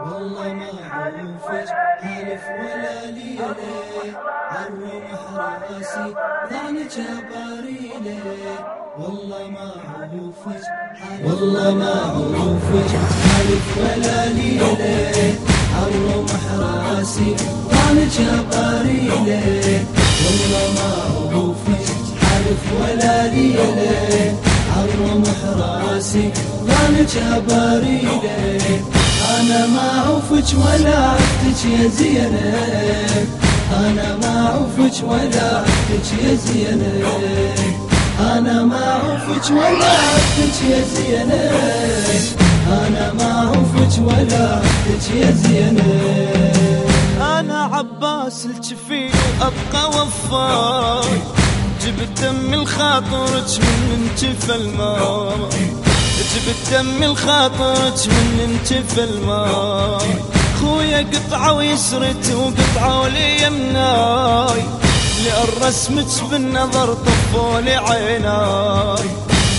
والله ما عوفك ألف ولا ليلة. الرمح راسي ضعن جباريلة. والله ما عوفك والله ما ألف ولا ليلة. الرمح راسي ضعن جباريلة. والله ما ألف ولا ليلة. راسي ضعن جباريلة. أنا ما أعوفك ولا عفتك يا زينب. أنا ما أعوفك ولا عفتك يا زينب. أنا ما أعوفك ولا عفتك يا زينب. أنا ما أعوفك ولا عفتك يا زينب. أنا عباس الجفيل أبقى وفاي جبت دم الخاطرك من انتفى الماء. جبت دم الخاطرك من انتفى الماي. خويا قطعة ويسرت وقطعة يمناي لأن رسمك بالنظر طفولي عيناي.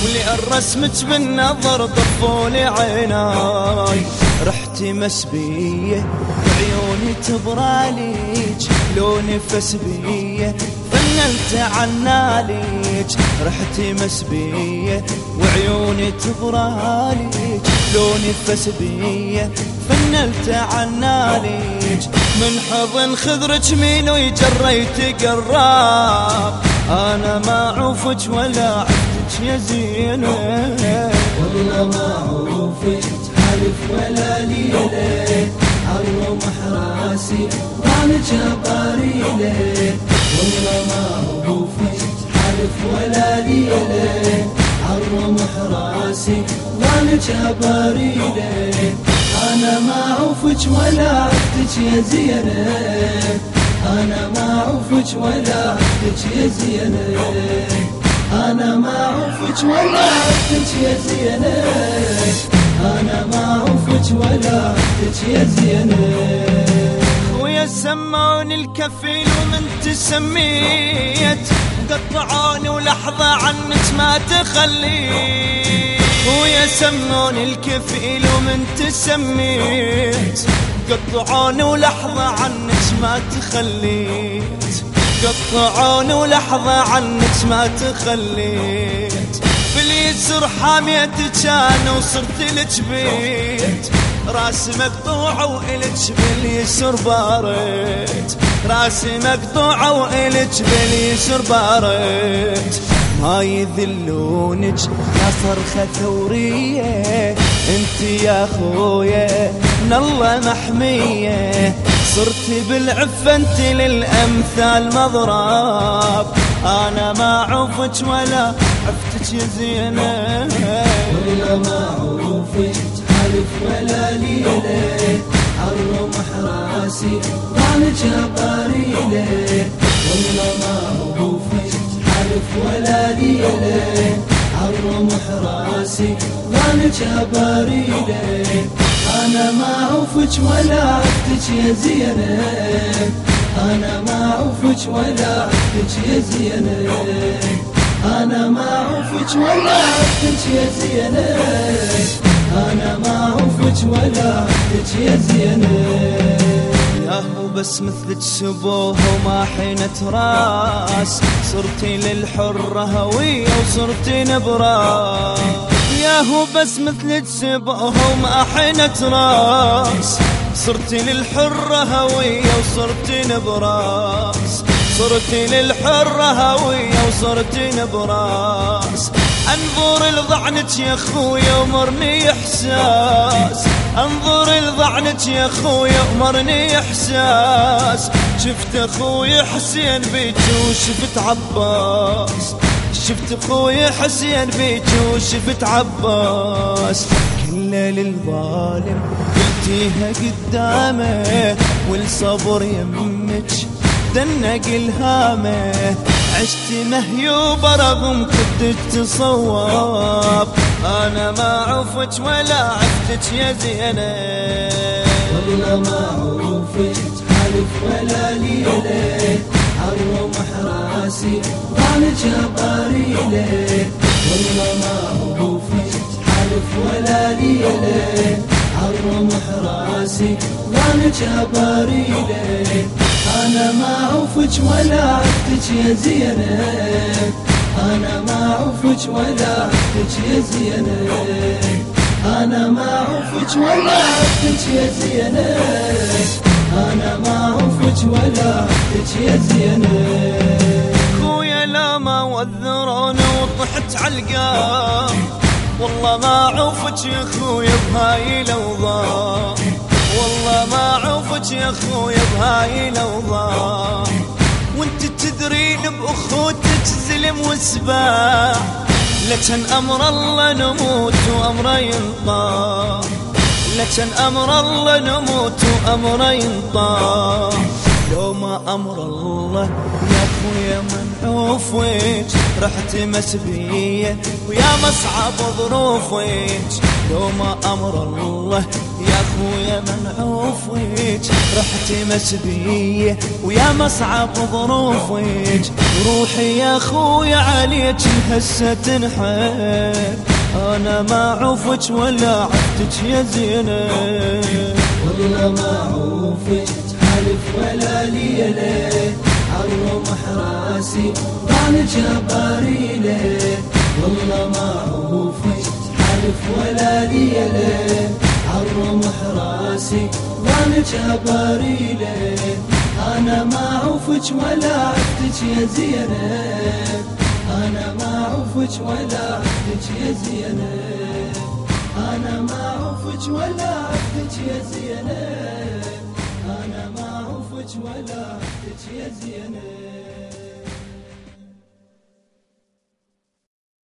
ولأن رسمك بالنظر طفولي عيناي. رحتي مسبية وعيوني تبراليج لو نفس بيه فنلت عناليج رحتي مسبية وعيوني تبراليج لو نفس بيه فنلت عناليج من حضن خذرك مين ويجريت قراب أنا ما عوفك ولا عفتك يا زينب. والله ما عوفك حلف ولا ليلة. الرمح راسي ضان جباريله أنا ما عوفك ولا عفتك يا زينب أنا ما عوفك ولا عفتك يا زينب أنا ما عوفك ولا عفتك يا زينب أنا ما عوفك ولا عفتك يا زينب ويا سموني الكفيل ومن تسميت. قطعوني ولحظة عنك ما تخليت. ويا سموني الكفيل ومن تسميت. قطعوني ولحظة عنك ما تخليت. قطعوني ولحظة عنك ما تخليت. باليسر حامية كان وصرت لك بيت. راسي مقطوعة وإلك باليسر بارت راسي مقطوعة وإلك باليسر بارت ما يذلونك يا صرخة ثورية. أنت يا خويا من الله محمية. صرت بالعفة أنت للأمثال مضراب. أنا ما عفت ولا عفتك يا زينب. ولا ما عوفك حلف ولا ليلة الرمح راسي ضان جباريله والله ما عوفك حلف ولا ليلة الرمح راسي ضان جباريله أنا ما عوفك ولا عفتك يا زينب أنا ما عوفك ولا عفتك يا زينب أنا ما عوفك ولا عفتك يا زينب أنا ما عوفك ولا عفتك يا زينب. ياهو بس مثلك سبوها وما حينت راس. صرتي للحرة هوية وصرتي نبراس. ياهو بس مثلك سبوها وما حينت راس. صرتي للحرة هوية وصرتي نبراس. صرتي للحرة هوية وصرتي نبراس. أنظر لضعنك يا خويا ومرني إحساس. أنظر لضعنك يا خويا ومرني إحساس. شفت أخوي حسين بيك وشفت عباس. شفت أخوي حسين بيك وشفت عباس. كل للظالم قلتيها قدامه والصبر يمك. دنق الهامة. عشت مهيوبة رغم كنت تصواب أنا ما عفت ولا عفتك يا زينب. والله ما عوفك حلف ولا ليلة. الرمح راسي ضان جباريله والله ما عوفك حلف ولا ليلة. الرمح محراسي ضان جباريلي أنا ما اعوفك ولا عفتك يا زينب. أنا ما اعوفك ولا عفتك يا زينب. أنا ما اعوفك ولا عفتك يا زينب. أنا ما اعوفك ولا عفتك يا زينب. خويا لا ما وذروني وطحت عالقام والله ما عوفك يا خويا بهاي الأوضاع. والله ما عوفك يا خويا بهاي الاوضاع وانت تدرين بأخوتك زلم وسباع لكن أمر الله نموت وامره ينطاع لكن أمر الله نموت وامره ينطاع لو ما أمر الله يا خويا منعوف ويج رحت مسبية ويا مصعب ظروفك. لو ما أمر الله يا خويا منعوف ويج رحت مسبية ويا مصعب ظروفك. روحي يا خويا عليك هسه تنحر. أنا ما عوفك ولا عفتك يا زينب. والله ما عوفك حلف ولا ليلة. عالرمح راسي ضان جباريلي والله ما عوفك حلف ولا ليلة. راسي ضان جباريلي أنا ما عوفك ولا عفتك يا زينب. أنا ما عوفك ولا عفتك يا زينب. أنا ما عوفك ولا عفتك يا زينب. أنا ما عوفك ولا عفتك يا زينب.